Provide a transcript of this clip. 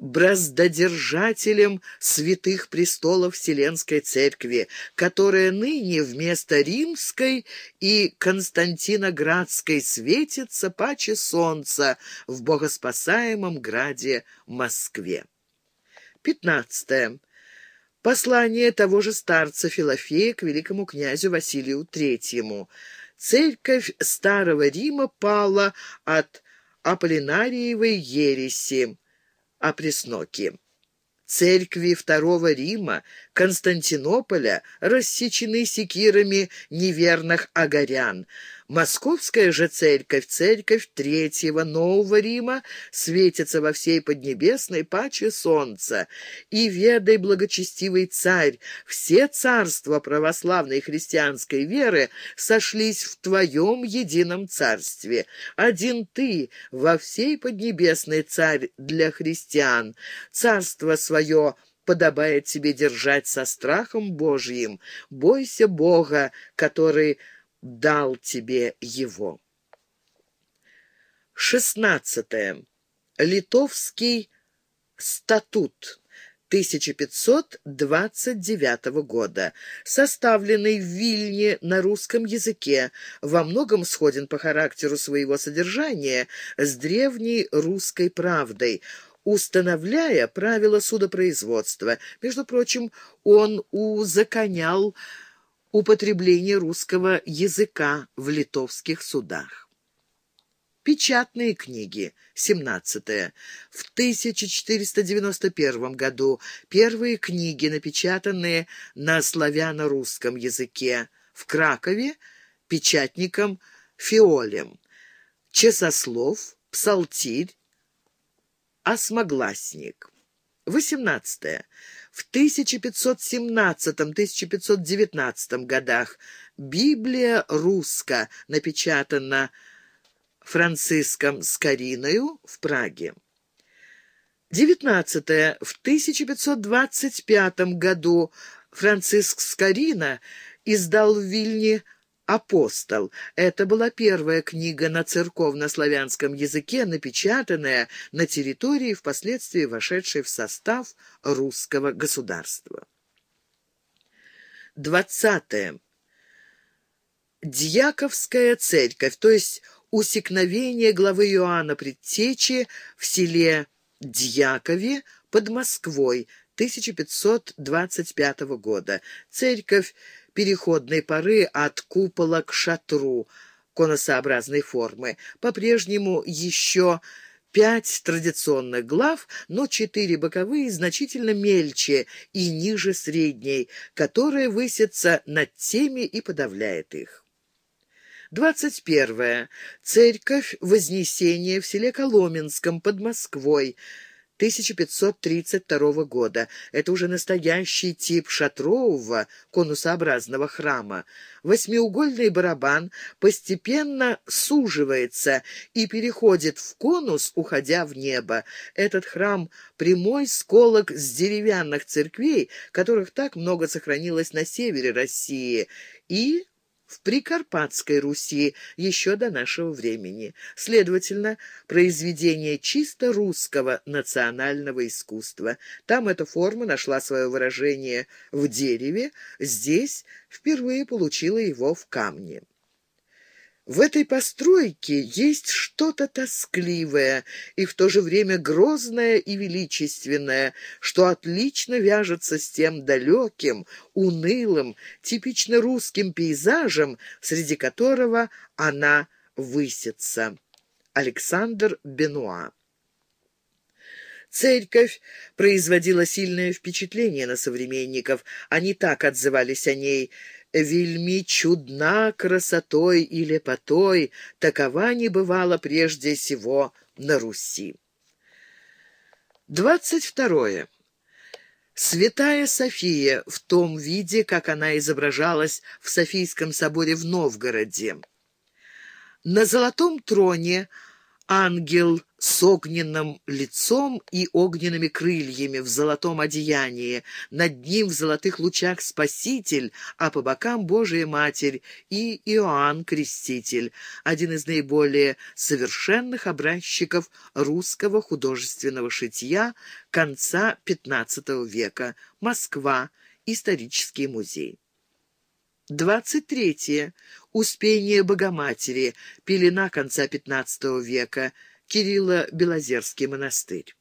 браздодержателем святых престолов Вселенской Церкви, которая ныне вместо римской и Константиноградской светится паче солнца в богоспасаемом граде Москве. 15. Послание того же старца Филофея к великому князю Василию Третьему. Церковь Старого Рима пала от Аполлинариевой ереси о пресноке. Церкви Второго Рима, Константинополя рассечены секирами неверных агарян. Московская же церковь, церковь Третьего Нового Рима, светится во всей Поднебесной паче солнца. И ведай, благочестивый царь, все царства православной христианской веры сошлись в твоем едином царстве. Один ты во всей Поднебесной царь для христиан. Царство свое подобает тебе держать со страхом Божьим. Бойся Бога, который дал тебе его. Шестнадцатое. Литовский статут 1529 года, составленный в Вильне на русском языке, во многом сходен по характеру своего содержания с древней русской правдой, установляя правила судопроизводства. Между прочим, он узаконял употребление русского языка в литовских судах. Печатные книги. 17. В 1491 году первые книги, напечатанные на славяно-русском языке в Кракове печатником Фиолем. Часослов, Псалтирь, Осмогласник. 18. В 1517-1519 годах Библия русско напечатана Франциском Скориною в Праге. 19. В 1525 году Франциск Скорина издал в Вильне «Апостол». Это была первая книга на церковно-славянском языке, напечатанная на территории, впоследствии вошедшей в состав русского государства. Двадцатое. Дьяковская церковь, то есть усекновение главы Иоанна Предтечи в селе Дьякове под Москвой 1525 года. Церковь переходной поры от купола к шатру конусообразной формы. По-прежнему еще пять традиционных глав, но четыре боковые значительно мельче и ниже средней, которая высится над теми и подавляет их. Двадцать первое. Церковь Вознесения в селе Коломенском под Москвой – 1532 года. Это уже настоящий тип шатрового конусообразного храма. Восьмиугольный барабан постепенно суживается и переходит в конус, уходя в небо. Этот храм — прямой сколок с деревянных церквей, которых так много сохранилось на севере России, и в Прикарпатской Руси еще до нашего времени. Следовательно, произведение чисто русского национального искусства. Там эта форма нашла свое выражение в дереве, здесь впервые получила его в камне. В этой постройке есть что-то тоскливое и в то же время грозное и величественное, что отлично вяжется с тем далеким, унылым, типично русским пейзажем, среди которого она высится. Александр Бенуа Церковь производила сильное впечатление на современников. Они так отзывались о ней – вельми чудна красотой и лепотой, такова не бывала прежде всего на Руси. Двадцать второе. Святая София в том виде, как она изображалась в Софийском соборе в Новгороде. На золотом троне ангел с огненным лицом и огненными крыльями в золотом одеянии, над ним в золотых лучах Спаситель, а по бокам Божия Матерь и Иоанн Креститель, один из наиболее совершенных образчиков русского художественного шитья конца XV века, Москва, исторический музей. 23. Успение Богоматери. Пелена конца XV века. Кирилло-Белозерский монастырь.